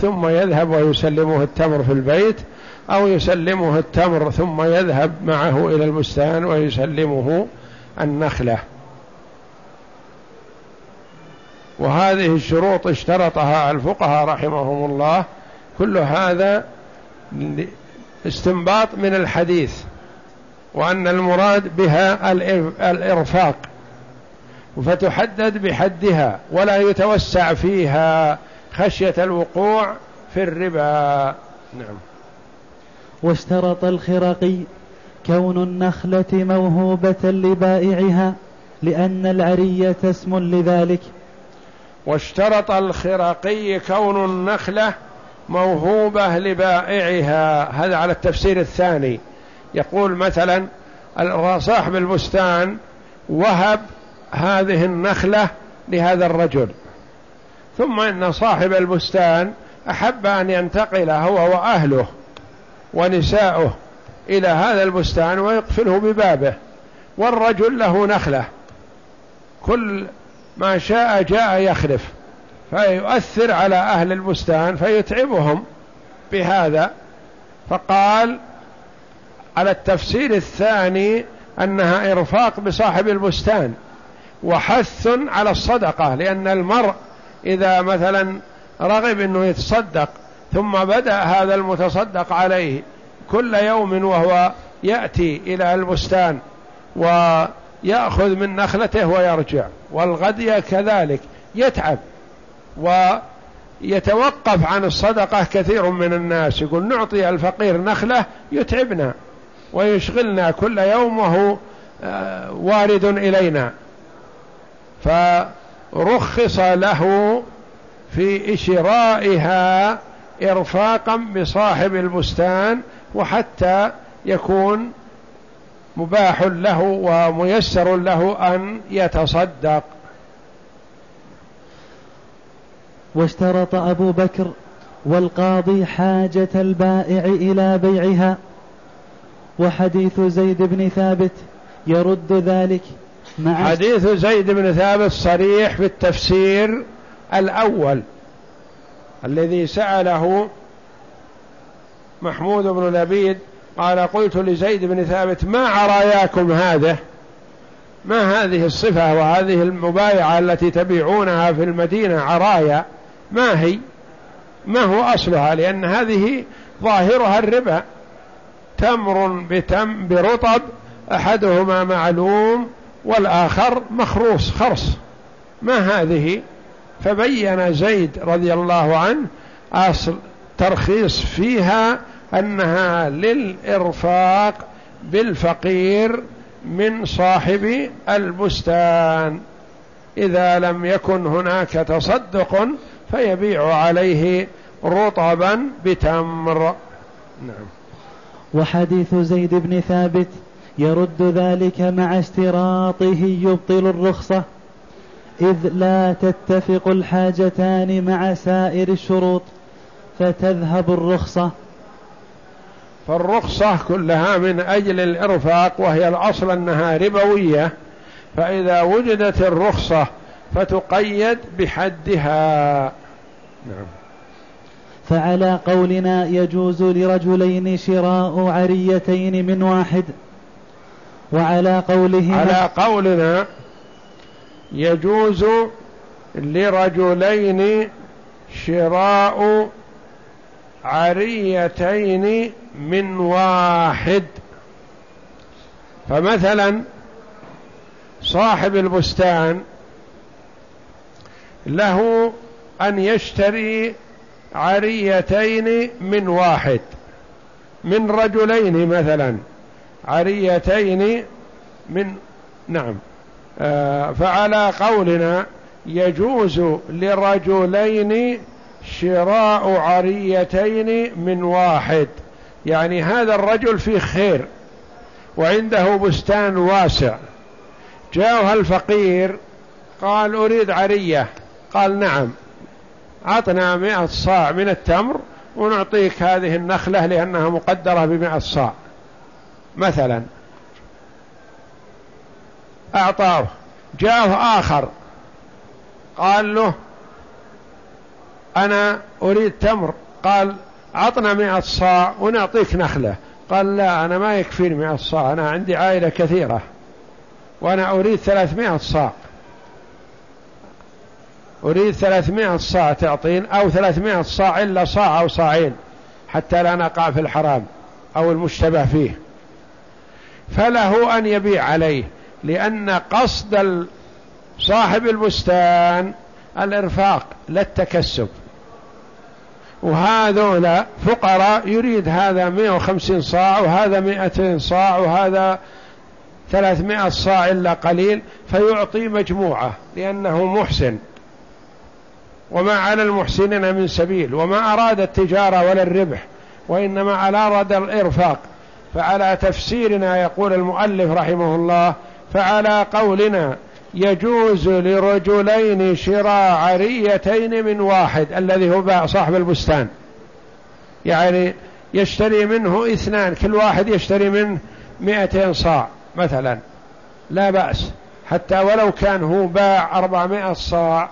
ثم يذهب ويسلمه التمر في البيت أو يسلمه التمر ثم يذهب معه إلى البستان ويسلمه النخلة. وهذه الشروط اشترطها الفقهاء رحمهم الله. كل هذا استنباط من الحديث وأن المراد بها الإرفاق. فتحدد بحدها ولا يتوسع فيها. خشية الوقوع في الربا. نعم. واشترط الخرقي كون النخلة موهوبة لبائعها لأن العرية اسم لذلك. واشترط الخرقي كون النخلة موهوبة لبائعها. هذا على التفسير الثاني. يقول مثلا صاحب البستان وهب هذه النخلة لهذا الرجل. ثم إن صاحب البستان أحب أن ينتقل هو وأهله ونساؤه إلى هذا البستان ويقفله ببابه والرجل له نخلة. كل ما شاء جاء يخلف فيؤثر على أهل البستان فيتعبهم بهذا. فقال على التفسير الثاني أنها إرفاق بصاحب البستان وحث على الصدقة لأن المرء إذا مثلا رغب أنه يتصدق ثم بدأ هذا المتصدق عليه كل يوم وهو يأتي إلى البستان ويأخذ من نخلته ويرجع والغدية كذلك يتعب ويتوقف عن الصدقة كثير من الناس يقول نعطي الفقير نخلة يتعبنا ويشغلنا كل يوم وهو آه، وارد إلينا. فرخص له في شرائها إرفاقا بصاحب البستان وحتى يكون مباح له وميسر له أن يتصدق. واشترط أبو بكر والقاضي حاجة البائع إلى بيعها وحديث زيد بن ثابت يرد ذلك حديث زيد بن ثابت صريح في التفسير الأول الذي سأله محمود بن لبيد قال قلت لزيد بن ثابت ما عراياكم هذا ما هذه الصفة وهذه المبايعة التي تبيعونها في المدينة عرايا؟ ما هي؟ ما هو أصلها؟ لأن هذه ظاهرها الربا. تمر بتم برطب أحدهما معلوم والآخر مخروص خرص. ما هذه؟ فبين زيد رضي الله عنه أصل ترخيص فيها أنها للإرفاق بالفقير من صاحب البستان. إذا لم يكن هناك تصدق فيبيع عليه رطبا بتمر. نعم. وحديث زيد بن ثابت يرد ذلك مع اشتراطه يبطل الرخصة إذ لا تتفق الحاجتان مع سائر الشروط فتذهب الرخصة. فالرخصة كلها من أجل الإرفاق وهي الأصل أنها ربوية فإذا وجدت الرخصة فتقيد بحدها. نعم. فعلى قولنا يجوز لرجلين شراء عريتين من واحد. وعلى قوله على قولنا يجوز لرجلين شراء عريتين من واحد. فمثلا صاحب البستان له أن يشتري عريتين من واحد من رجلين مثلا. عريتين من نعم. آه فعلى قولنا يجوز لرجلين شراء عريتين من واحد. يعني هذا الرجل فيه خير وعنده بستان واسع. جاءها الفقير قال أريد عرية. قال نعم أعطنا مئة صاع من التمر ونعطيك هذه النخلة لأنها مقدرة بمئة صاع. مثلا أعطاه جاءه آخر قال له أنا أريد تمر قال عطنا مئة صاع ونعطيك نخلة قال لا أنا ما يكفيني مئة صاع أنا عندي عائلة كثيرة وأنا أريد ثلاثمائة صاع. أريد ثلاثمائة صاع تعطين أو ثلاثمائة صاع إلا صاع أو صاعين حتى لا نقع في الحرام أو المشتبه فيه. فله أن يبيع عليه لأن قصد صاحب البستان الإرفاق لا التكسب وهذولا فقراء يريد هذا 150 صاع وهذا 200 صاع وهذا 300 صاع إلا قليل فيعطي مجموعة لأنه محسن. وما على المحسنين من سبيل وما أراد التجارة ولا الربح وإنما على أراد الإرفاق. فعلى تفسيرنا يقول المؤلف رحمه الله فعلى قولنا يجوز لرجلين شراء عريتين من واحد الذي هو صاحب البستان. يعني يشتري منه اثنان كل واحد يشتري منه مئتين صاع مثلا. لا بأس. حتى ولو كان هو باع أربعمائة صاع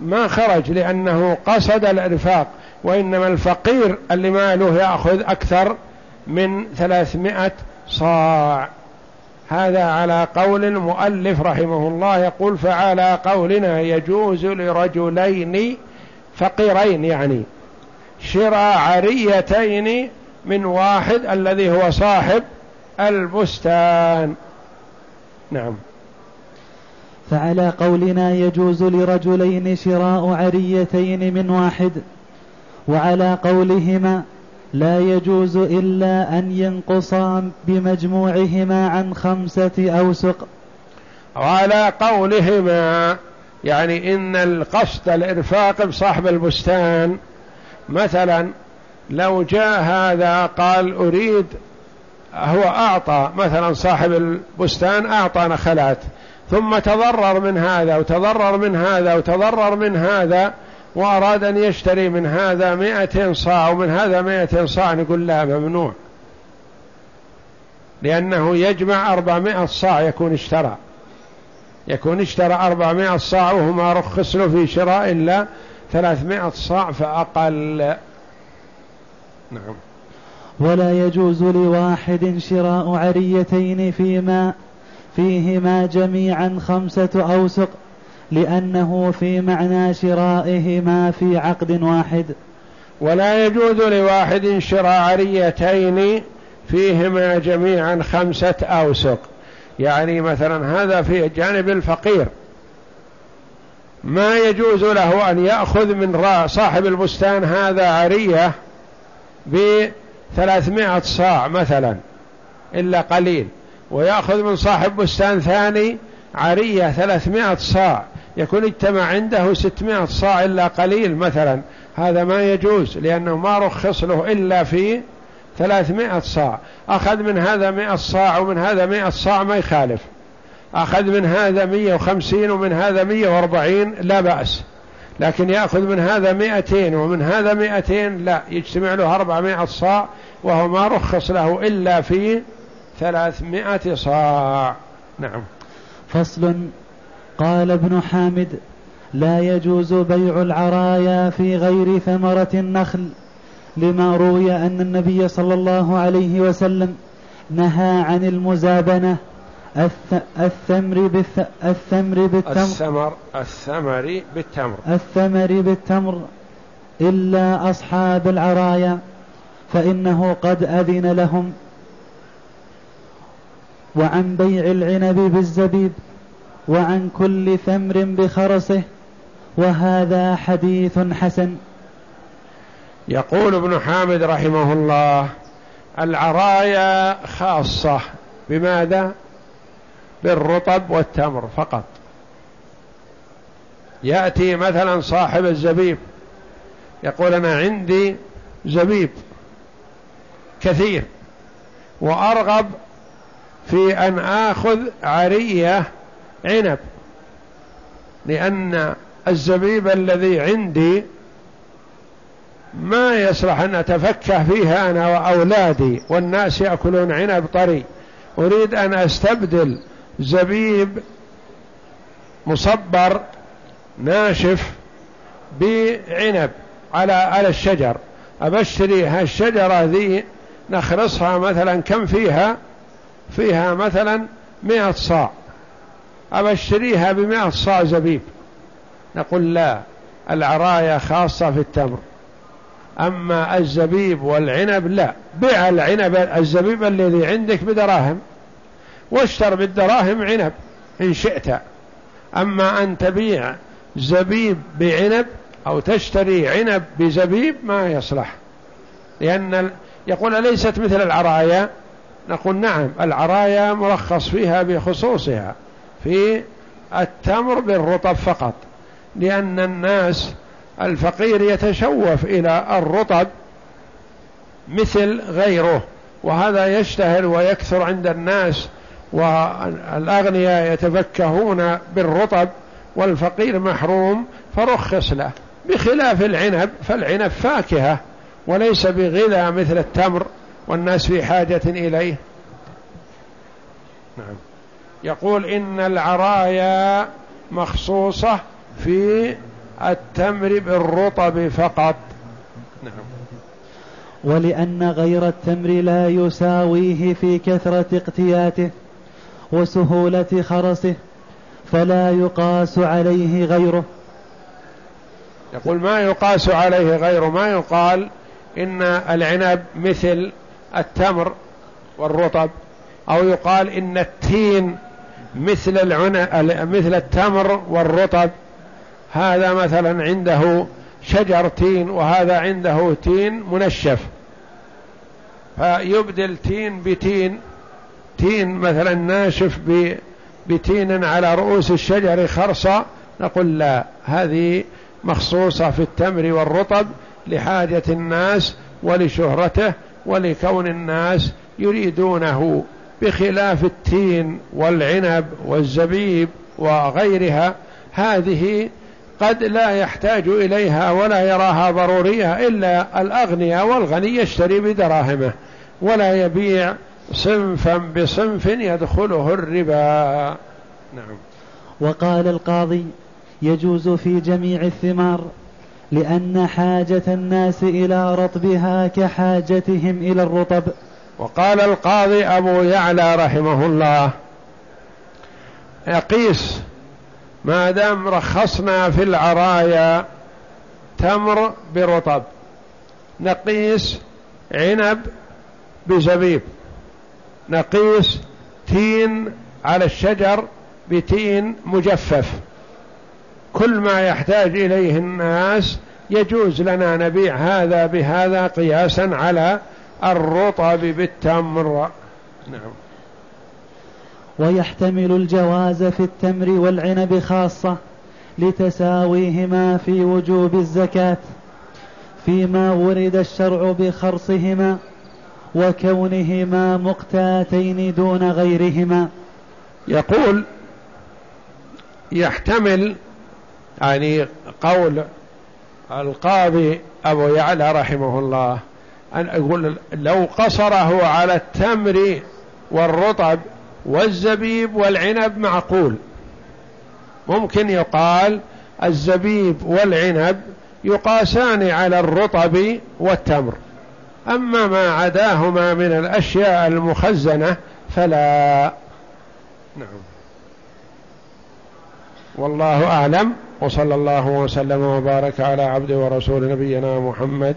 ما خرج لأنه قصد الإرفاق وإنما الفقير اللي ماله يأخذ أكثر من ثلاثمائة صاع. هذا على قول المؤلف رحمه الله يقول فعلى قولنا يجوز لرجلين فقيرين يعني شراء عريتين من واحد الذي هو صاحب البستان. نعم. فعلى قولنا يجوز لرجلين شراء عريتين من واحد وعلى قولهما لا يجوز إلا أن ينقصا بمجموعهما عن خمسة أوسق. وعلى قولهما يعني إن القصد الإرفاق بصاحب البستان مثلا لو جاء هذا قال أريد هو أعطى مثلا صاحب البستان أعطى نخلات ثم تضرر من هذا وتضرر من هذا وتضرر من هذا وأراد أن يشتري من هذا مائة صاع ومن هذا مائة صاع نقول لا ممنوع. لأنه يجمع أربعمائة صاع يكون اشترى. يكون اشترى أربعمائة صاع وهو ما رخص له في شراء إلا ثلاثمائة صاع فأقل. نعم. ولا يجوز لواحد شراء عريتين فيما فيهما جميعا خمسة أوسق. لأنه في معنى شرائهما في عقد واحد. ولا يجوز لواحد شراء عريتين فيهما جميعا خمسة أوسق. يعني مثلا هذا في جانب الفقير. ما يجوز له أن يأخذ من صاحب البستان هذا عرية بثلاثمائة صاع مثلا إلا قليل. ويأخذ من صاحب بستان ثاني عرية ثلاثمائة صاع. يكون اجتمع عنده ستمائة صاع إلا قليل مثلا. هذا ما يجوز لأنه ما رخص له إلا في ثلاثمائة صاع. أخذ من هذا مائة صاع ومن هذا مائة صاع ما يخالف. أخذ من هذا مية وخمسين ومن هذا مية وأربعين لا بأس. لكن يأخذ من هذا مئتين ومن هذا مئتين لا يجتمع له أربعمائة صاع وهو ما رخص له إلا في ثلاثمائة صاع. نعم. فصل قال ابن حامد لا يجوز بيع العرايا في غير ثمرة النخل لما روي أن النبي صلى الله عليه وسلم نهى عن المزابنة الثمر بالث... الثمر بالتمر. الثمر الثمر بالتمر. الثمر بالتمر إلا أصحاب العرايا فإنه قد أذن لهم. وعن بيع العنب بالزبيب وعن كل ثمر بخرسه وهذا حديث حسن. يقول ابن حامد رحمه الله العرايا خاصة بماذا؟ بالرطب والتمر فقط. يأتي مثلا صاحب الزبيب يقول أنا عندي زبيب كثير وأرغب في أن آخذ عرية عنب. لأن الزبيب الذي عندي ما يصلح أن أتفكه فيها أنا وأولادي والناس يأكلون عنب طري. أريد أن أستبدل زبيب مصبر ناشف بعنب على على الشجر. أبشتري هالشجرة ذي نخرصها مثلا كم فيها؟ فيها مثلا مئة صاع. أبشتريها بمئة صاع زبيب. نقول لا العرايا خاصة في التمر. أما الزبيب والعنب لا. بيع العنب الزبيب الذي عندك بدراهم. واشتر بالدراهم عنب إن شئت. أما أن تبيع زبيب بعنب أو تشتري عنب بزبيب ما يصلح. لأن يقول ليست مثل العرايا؟ نقول نعم العرايا مرخص فيها بخصوصها. في التمر بالرطب فقط لأن الناس الفقير يتشوف إلى الرطب مثل غيره وهذا يشتهر ويكثر عند الناس والأغنياء يتفكهون بالرطب والفقير محروم فرخص له. بخلاف العنب فالعنب فاكهة وليس بغذاء مثل التمر والناس في حاجة إليه. نعم. يقول إن العرايا مخصوصة في التمر بالرطب فقط. نعم. ولأن غير التمر لا يساويه في كثرة اقتياته وسهولة خرسه فلا يقاس عليه غيره. يقول ما يقاس عليه غيره؟ ما يقال إن العنب مثل التمر والرطب أو يقال إن التين مثل العنا مثل التمر والرطب. هذا مثلا عنده شجر تين وهذا عنده تين منشف. فيبدل تين بتين تين مثلا ناشف بتين على رؤوس الشجر خرصة. نقول لا هذه مخصوصة في التمر والرطب لحاجة الناس ولشهرته ولكون الناس يريدونه. بخلاف التين والعنب والزبيب وغيرها هذه قد لا يحتاج إليها ولا يراها ضرورية إلا الأغنياء والغني يشتري بدراهمه ولا يبيع صنفا بصنف يدخله الربا. نعم. وقال القاضي يجوز في جميع الثمار لأن حاجة الناس إلى رطبها كحاجتهم إلى الرطب. وقال القاضي أبو يعلى رحمه الله يقيس ما دام رخصنا في العرايا تمر برطب نقيس عنب بزبيب نقيس تين على الشجر بتين مجفف كل ما يحتاج إليه الناس يجوز لنا نبيع هذا بهذا قياسا على الرطب بالتمر. نعم. ويحتمل الجواز في التمر والعنب خاصة لتساويهما في وجوب الزكاة فيما ورد الشرع بخرصهما وكونهما مقتاتين دون غيرهما. يقول يحتمل يعني قول القاضي أبو يعلى رحمه الله أن أقول لو قصره على التمر والرطب والزبيب والعنب معقول. ممكن يقال الزبيب والعنب يقاسان على الرطب والتمر. أما ما عداهما من الأشياء المخزنة فلا. نعم. والله أعلم. وصلى الله وسلم وبارك على عبد ورسول نبينا محمد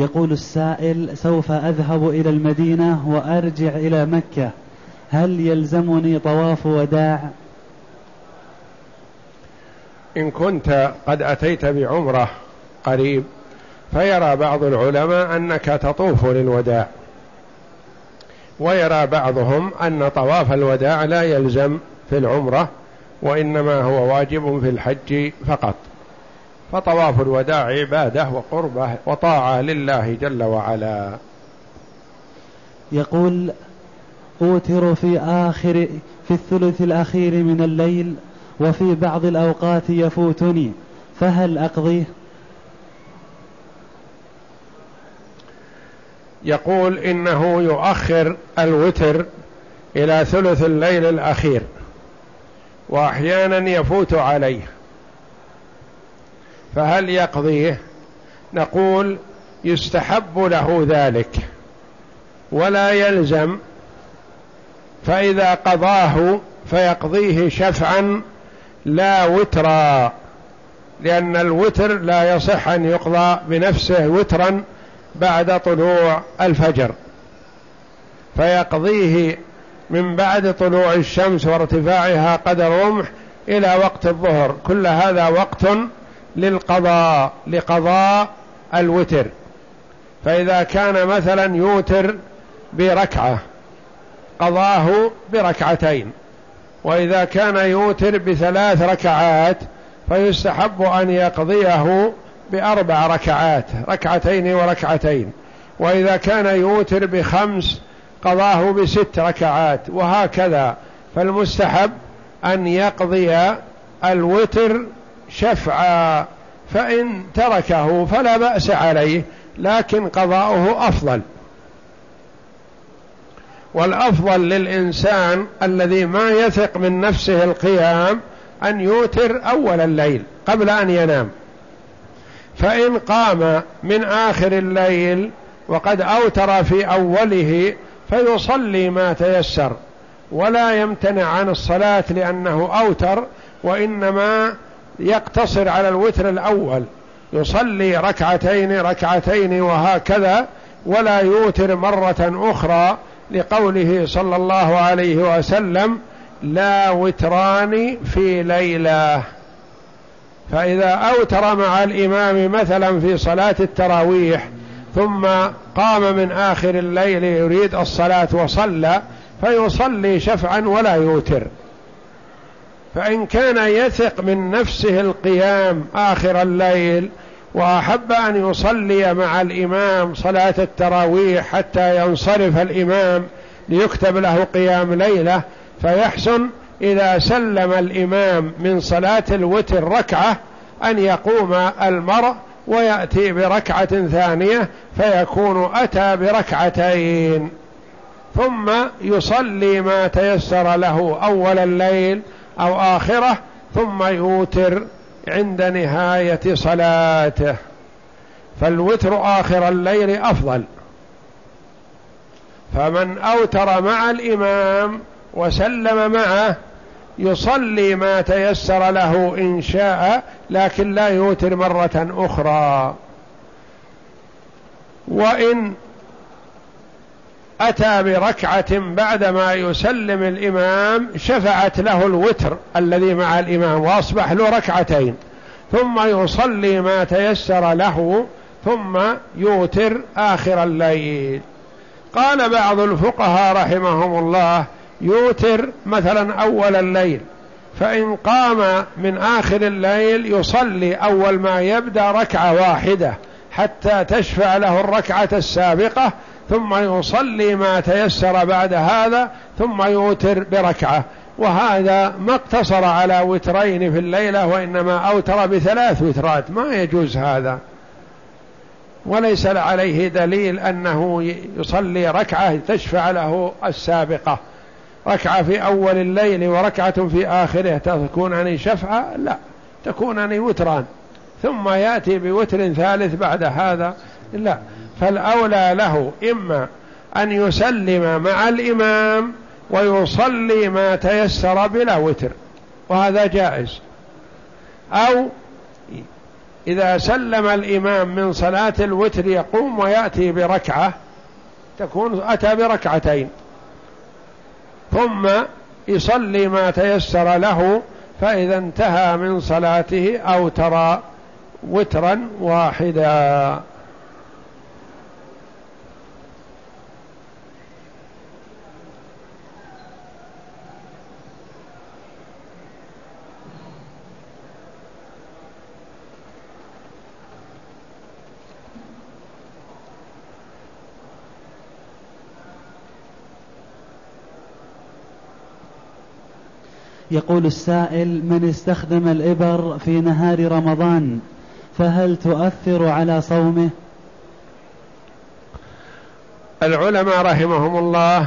يقول السائل سوف أذهب إلى المدينة وأرجع إلى مكة. هل يلزمني طواف وداع؟ إن كنت قد أتيت بعمرة قريب فيرى بعض العلماء أنك تطوف للوداع. ويرى بعضهم أن طواف الوداع لا يلزم في العمرة وإنما هو واجب في الحج فقط. فطواف الوداع عبادة وقربة وطاعة لله جل وعلا. يقول أوتر في آخر في الثلث الأخير من الليل وفي بعض الأوقات يفوتني فهل أقضيه؟ يقول إنه يؤخر الوتر إلى ثلث الليل الأخير وأحيانا يفوت عليه. فهل يقضيه؟ نقول يستحب له ذلك ولا يلزم فإذا قضاه فيقضيه شفعا لا وترا لأن الوتر لا يصح أن يقضى بنفسه وترا بعد طلوع الفجر. فيقضيه من بعد طلوع الشمس وارتفاعها قدر رمح إلى وقت الظهر. كل هذا وقت للقضاء لقضاء الوتر. فإذا كان مثلا يوتر بركعة قضاه بركعتين. وإذا كان يوتر بثلاث ركعات فيستحب أن يقضيه بأربع ركعات ركعتين وركعتين. وإذا كان يوتر بخمس قضاه بست ركعات وهكذا. فالمستحب أن يقضي الوتر شفعا فإن تركه فلا بأس عليه لكن قضاؤه أفضل. والأفضل للإنسان الذي ما يثق من نفسه القيام أن يوتر أول الليل قبل أن ينام. فإن قام من آخر الليل وقد أوتر في أوله فيصلي ما تيسر ولا يمتنع عن الصلاة لأنه أوتر وإنما يقتصر على الوتر الأول. يصلي ركعتين ركعتين وهكذا ولا يوتر مرة أخرى لقوله صلى الله عليه وسلم لا وتران في ليلة. فإذا أوتر مع الإمام مثلا في صلاة التراويح ثم قام من آخر الليل يريد الصلاة وصلى فيصلي شفعا ولا يوتر. فإن كان يثق من نفسه القيام آخر الليل وأحب أن يصلي مع الإمام صلاة التراويح حتى ينصرف الإمام ليكتب له قيام ليلة فيحسن إذا سلم الإمام من صلاة الوتر ركعة أن يقوم المرء ويأتي بركعة ثانية فيكون أتى بركعتين. ثم يصلي ما تيسر له أول الليل أو آخرة ثم يوتر عند نهاية صلاته. فالوتر آخر الليل أفضل. فمن أوتر مع الإمام وسلم معه يصلي ما تيسر له إن شاء لكن لا يوتر مرة أخرى. وإن أتى بركعة بعدما يسلم الإمام شفعت له الوتر الذي مع الإمام وأصبح له ركعتين. ثم يصلي ما تيسر له ثم يوتر آخر الليل. قال بعض الفقهاء رحمهم الله يوتر مثلا أول الليل فإن قام من آخر الليل يصلي أول ما يبدأ ركعة واحدة حتى تشفع له الركعة السابقة ثم يصلي ما تيسر بعد هذا ثم يوتر بركعة. وهذا ما اقتصر على وترين في الليلة وإنما أوتر بثلاث وترات. ما يجوز هذا. وليس عليه دليل أنه يصلي ركعة تشفع له السابقة. ركعة في أول الليل وركعة في آخره. تكونان شفعة؟ لا. تكونان وتران. ثم يأتي بوتر ثالث بعد هذا. لا. فالأولى له إما أن يسلم مع الإمام ويصلي ما تيسر بلا وتر وهذا جائز. أو إذا سلم الإمام من صلاة الوتر يقوم ويأتي بركعة تكون أتى بركعتين. ثم يصلي ما تيسر له فإذا انتهى من صلاته أو ترى وترا واحدا. يقول السائل من استخدم الإبر في نهار رمضان فهل تؤثر على صومه؟ العلماء رحمهم الله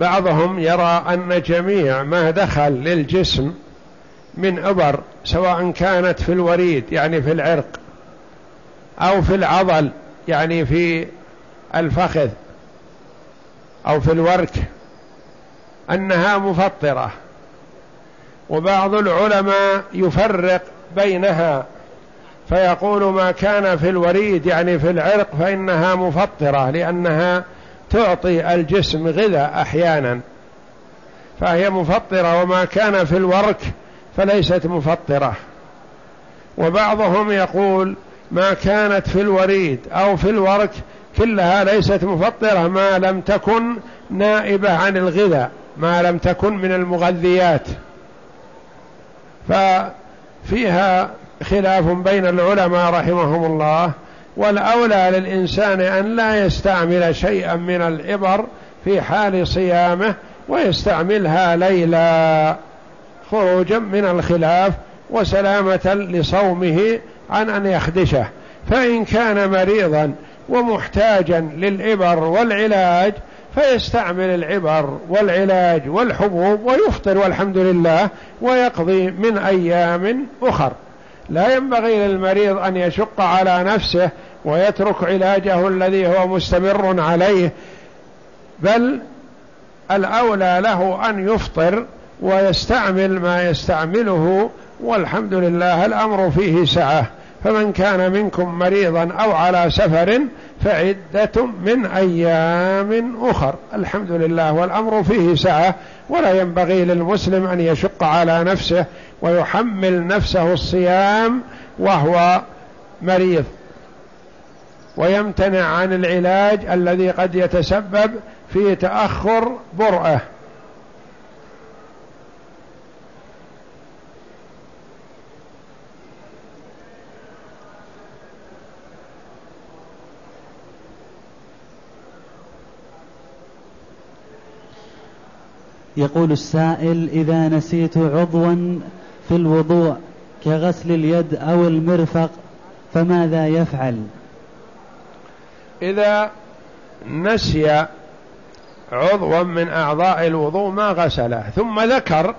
بعضهم يرى أن جميع ما دخل للجسم من إبر سواء كانت في الوريد يعني في العرق أو في العضل يعني في الفخذ أو في الورك أنها مفطرة. وبعض العلماء يفرق بينها فيقول ما كان في الوريد يعني في العرق فإنها مفطرة لأنها تعطي الجسم غذاء أحيانا فهي مفطرة وما كان في الورك فليست مفطرة. وبعضهم يقول ما كانت في الوريد أو في الورك كلها ليست مفطرة ما لم تكن نائبة عن الغذاء ما لم تكن من المغذيات. ففيها خلاف بين العلماء رحمهم الله والأولى للإنسان أن لا يستعمل شيئا من الإبر في حال صيامه ويستعملها ليلا خروجا من الخلاف وسلامة لصومه عن أن يخدشه. فإن كان مريضا ومحتاجا للإبر والعلاج فيستعمل العبر والعلاج والحبوب ويفطر والحمد لله ويقضي من أيام أخر. لا ينبغي للمريض أن يشق على نفسه ويترك علاجه الذي هو مستمر عليه بل الأولى له أن يفطر ويستعمل ما يستعمله والحمد لله الأمر فيه سعة. فمن كان منكم مريضا أو على سفر فعدة من أيام أخر. الحمد لله والأمر فيه سعة ولا ينبغي للمسلم أن يشق على نفسه ويحمل نفسه الصيام وهو مريض. ويمتنع عن العلاج الذي قد يتسبب في تأخر برأه. يقول السائل إذا نسيت عضوا في الوضوء كغسل اليد أو المرفق فماذا يفعل؟ إذا نسي عضوا من أعضاء الوضوء ما غسله ثم ذكر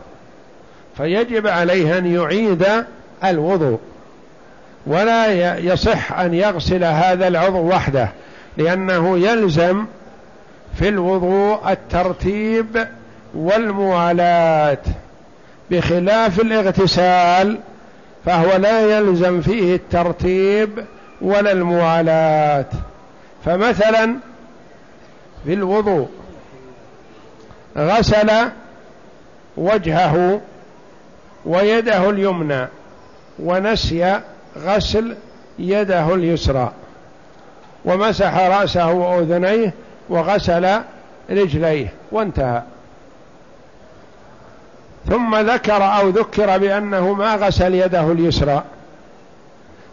فيجب عليه أن يعيد الوضوء. ولا يصح أن يغسل هذا العضو وحده لأنه يلزم في الوضوء الترتيب والموالاة بخلاف الاغتسال فهو لا يلزم فيه الترتيب ولا الموالاة. فمثلا في الوضوء غسل وجهه ويده اليمنى ونسي غسل يده اليسرى ومسح رأسه وأذنيه وغسل رجليه وانتهى. ثم ذكر أو ذكر بأنه ما غسل يده اليسرى.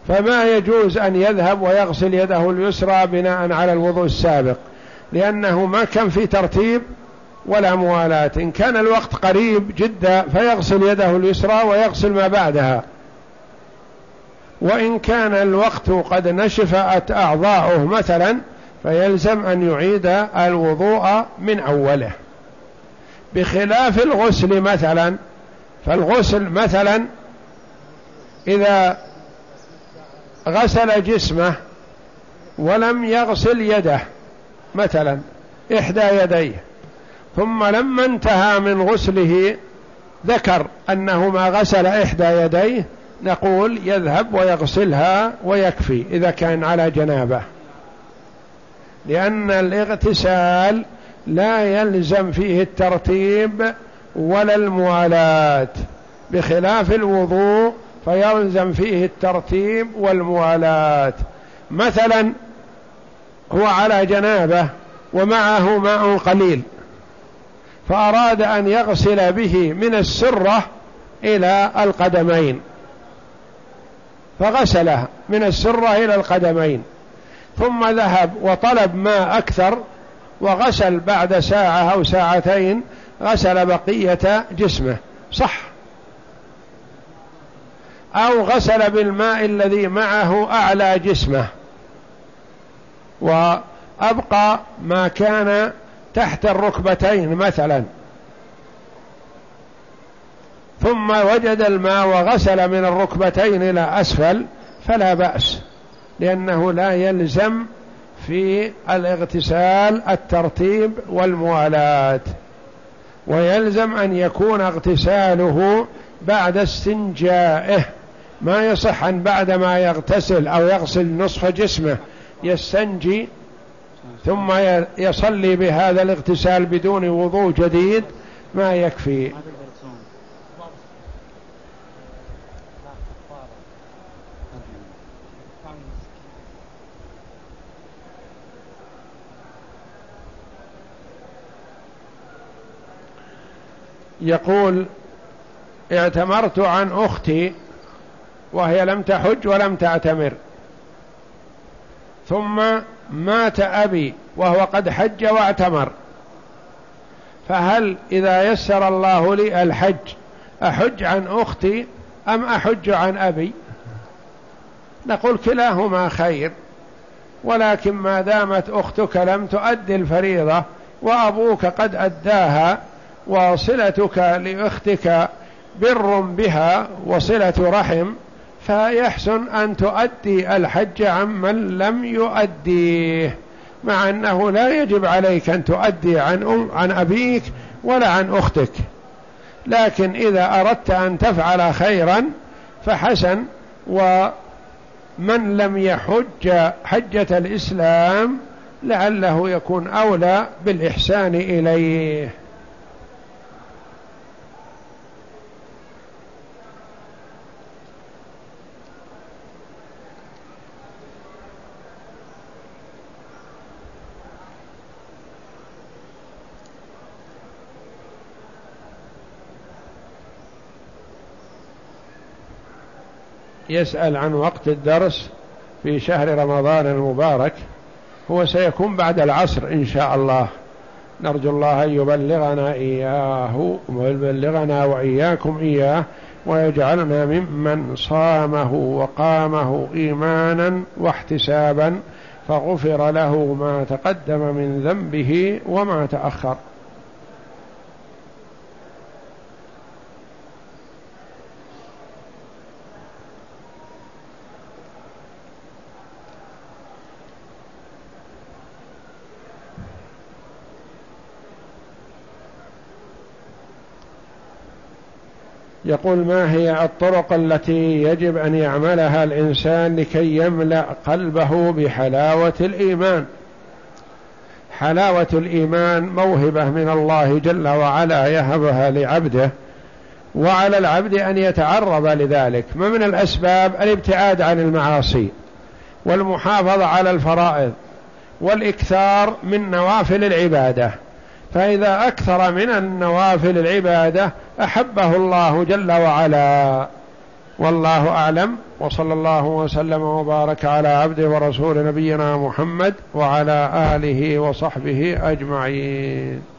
فما يجوز أن يذهب ويغسل يده اليسرى بناء على الوضوء السابق لأنه ما كان في ترتيب ولا موالاة إن كان الوقت قريب جدا فيغسل يده اليسرى ويغسل ما بعدها. وإن كان الوقت قد نشفت أعضاؤه مثلا فيلزم أن يعيد الوضوء من أوله. بخلاف الغسل مثلا فالغسل مثلا إذا غسل جسمه ولم يغسل يده مثلا إحدى يديه ثم لما انتهى من غسله ذكر أنه ما غسل إحدى يديه نقول يذهب ويغسلها ويكفي إذا كان على جنابة لأن الاغتسال لا يلزم فيه الترتيب ولا الموالاة بخلاف الوضوء فيلزم فيه الترتيب والموالاة مثلا هو على جنابة ومعه ماء قليل فأراد أن يغسل به من السرة إلى القدمين فغسله من السرة إلى القدمين ثم ذهب وطلب ماء أكثر وغسل بعد ساعة أو ساعتين غسل بقية جسمه صح. أو غسل بالماء الذي معه أعلى جسمه. وأبقى ما كان تحت الركبتين مثلا. ثم وجد الماء وغسل من الركبتين إلى أسفل فلا بأس لأنه لا يلزم في الاغتسال الترتيب والموالاة. ويلزم أن يكون اغتساله بعد استنجائه. ما يصح أن بعد ما يغتسل أو يغسل نصف جسمه يستنجي ثم يصلي بهذا الاغتسال بدون وضوء جديد ما يكفي. يقول اعتمرت عن أختي وهي لم تحج ولم تعتمر. ثم مات أبي وهو قد حج واعتمر. فهل إذا يسر الله لي الحج أحج عن أختي أم أحج عن أبي؟ نقول كلاهما خير ولكن ما دامت أختك لم تؤدي الفريضة وأبوك قد أداها وصلتك لأختك بر بها وصلة رحم فيحسن أن تؤدي الحج عمن لم يؤديه مع أنه لا يجب عليك أن تؤدي عن, أم عن أبيك ولا عن أختك. لكن إذا أردت أن تفعل خيرا فحسن ومن لم يحج حجة الإسلام لعله يكون أولى بالإحسان إليه. يسأل عن وقت الدرس في شهر رمضان المبارك هو سيكون بعد العصر إن شاء الله. نرجو الله أن يبلغنا إياه ويبلغنا وإياكم إياه ويجعلنا ممن صامه وقامه إيمانا واحتسابا فغفر له ما تقدم من ذنبه وما تأخر. يقول ما هي الطرق التي يجب أن يعملها الإنسان لكي يملأ قلبه بحلاوة الإيمان؟ حلاوة الإيمان موهبة من الله جل وعلا يهبها لعبده وعلى العبد أن يتعرض لذلك. ما من الأسباب؟ الابتعاد عن المعاصي والمحافظة على الفرائض والإكثار من نوافل العبادة. فإذا أكثر من النوافل العبادة أحبه الله جل وعلا. والله أعلم. وصلى الله وسلم وبارك على عبده ورسول نبينا محمد وعلى آله وصحبه أجمعين.